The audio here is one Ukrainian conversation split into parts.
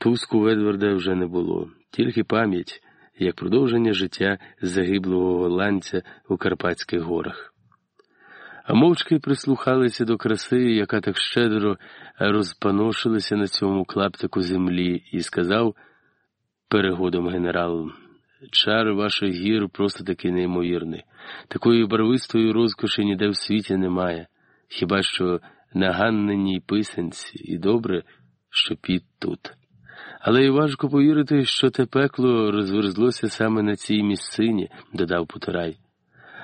Туску Едварда вже не було, тільки пам'ять, як продовження життя загиблого голландця у Карпатських горах. А мовчки прислухалися до краси, яка так щедро розпаношилася на цьому клаптику землі, і сказав перегодом генерал, чар ваших гір просто таки неймовірний. Такої барвистої розкоші ніде в світі немає, хіба що на ганненій писанці, і добре, що під тут. Але й важко повірити, що те пекло розверзлося саме на цій місцині, додав Потарай.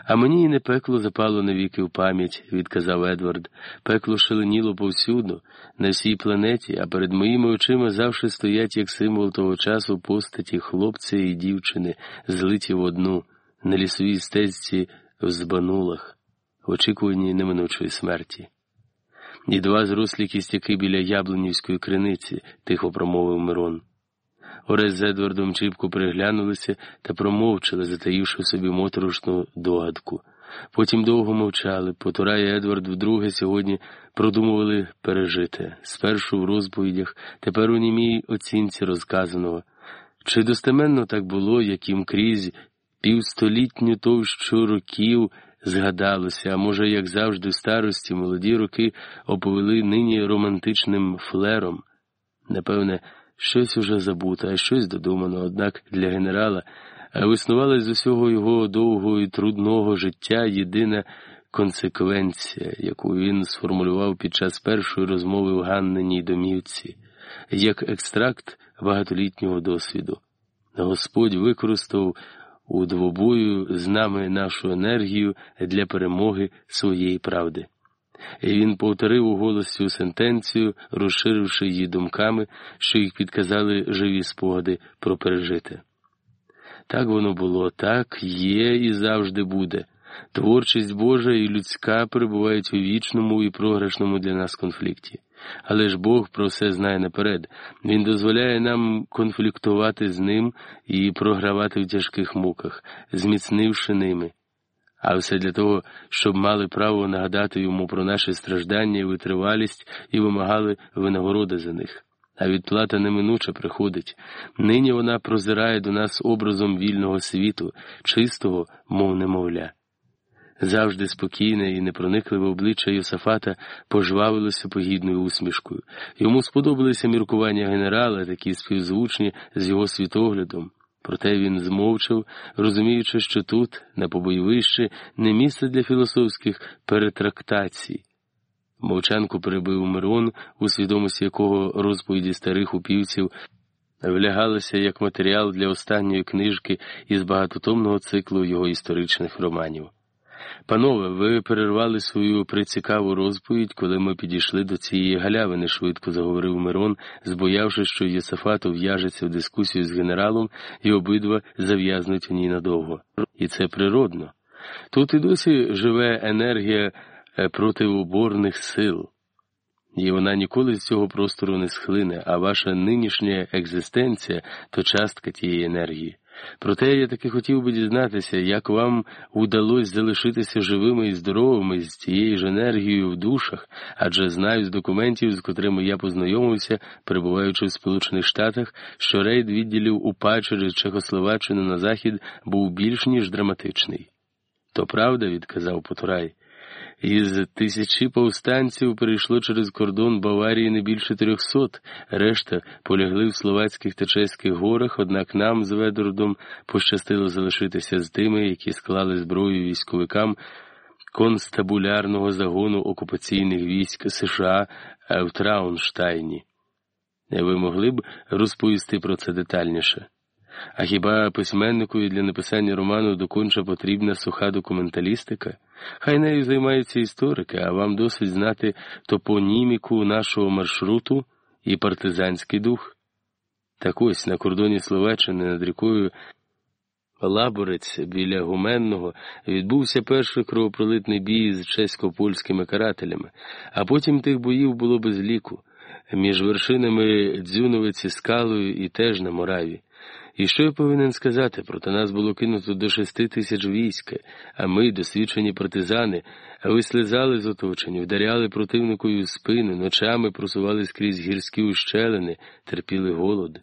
А мені і не пекло запало навіки в пам'ять, відказав Едвард. Пекло шаленіло повсюду, на всій планеті, а перед моїми очима завжди стоять як символ того часу постаті хлопця і дівчини, злиті в одну, на лісовій стежці в збанулах, в очікуванні неминучої смерті. І два зрослі кістяки біля Яблонівської криниці, тихо промовив Мирон. Орес з Едвардом чіпко приглянулися та промовчали, затаївши собі моторошну догадку. Потім довго мовчали. Потура і Едвард вдруге сьогодні продумували пережити спершу в розповідях, тепер у німій оцінці розказаного. Чи достеменно так було, як їм крізь півстолітню товщу років згадалося, а може, як завжди, в старості молоді роки оповели нині романтичним флером? Напевне, щось уже забуто, а щось додумано, однак для генерала виснувала з усього його довгого і трудного життя єдина консеквенція, яку він сформулював під час першої розмови в Ганненій домівці, як екстракт багатолітнього досвіду. Господь використав у двобою з нами нашу енергію для перемоги своєї правди. І він повторив у голос сентенцію, розширивши її думками, що їх підказали живі спогади про пережите. Так воно було, так є і завжди буде. Творчість Божа і людська перебувають у вічному і програшному для нас конфлікті. Але ж Бог про все знає наперед. Він дозволяє нам конфліктувати з ним і програвати в тяжких муках, зміцнивши ними. А все для того, щоб мали право нагадати йому про наші страждання і витривалість і вимагали винагороди за них. А відплата неминуче приходить. Нині вона прозирає до нас образом вільного світу, чистого, мов немовля. Завжди спокійне і непроникливе обличчя Йосафата пожвавилося погідною усмішкою. Йому сподобалися міркування генерала, такі співзвучні з його світоглядом. Проте він змовчав, розуміючи, що тут, на побойовищі, не місце для філософських перетрактацій. Мовчанку перебив Мирон, у свідомості якого розповіді старих упівців влягалися як матеріал для останньої книжки із багатотомного циклу його історичних романів. Панове, ви перервали свою прицікаву розповідь, коли ми підійшли до цієї галявини, швидко заговорив Мирон, збоявшись, що Єсафат ув'яжеться в дискусію з генералом і обидва зав'язнуть у ній надовго. І це природно. Тут і досі живе енергія е, протиоборних сил, і вона ніколи з цього простору не схлине, а ваша нинішня екзистенція то частка тієї енергії. Проте я таки хотів би дізнатися, як вам удалось залишитися живими і здоровими з тією ж енергією в душах, адже знаю з документів, з котрими я познайомився, перебуваючи в Сполучених Штатах, що рейд відділів УПА через Чехословаччину на захід був більш ніж драматичний. То правда, відказав Потурай. Із тисячі повстанців перейшло через кордон Баварії не більше трьохсот, решта полягли в словацьких та чеських горах, однак нам з Ведородом пощастило залишитися з тими, які склали зброю військовикам констабулярного загону окупаційних військ США в Траунштайні. Ви могли б розповісти про це детальніше? А хіба письменникові для написання роману доконча потрібна суха документалістика? Хай нею займаються історики, а вам досить знати топоніміку нашого маршруту і партизанський дух. Так ось на кордоні Словаччини над рікою Лаборець біля Гуменного відбувся перший кровопролитний бій з чесько-польськими карателями, а потім тих боїв було без ліку. Між вершинами Дзюновиці скалою і теж на Мораві. І що я повинен сказати? Проти нас було кинуто до шести тисяч війська, а ми, досвідчені партизани, вислизали з оточення, вдаряли противникові в спину, ночами просували скрізь гірські ущелини, терпіли голод.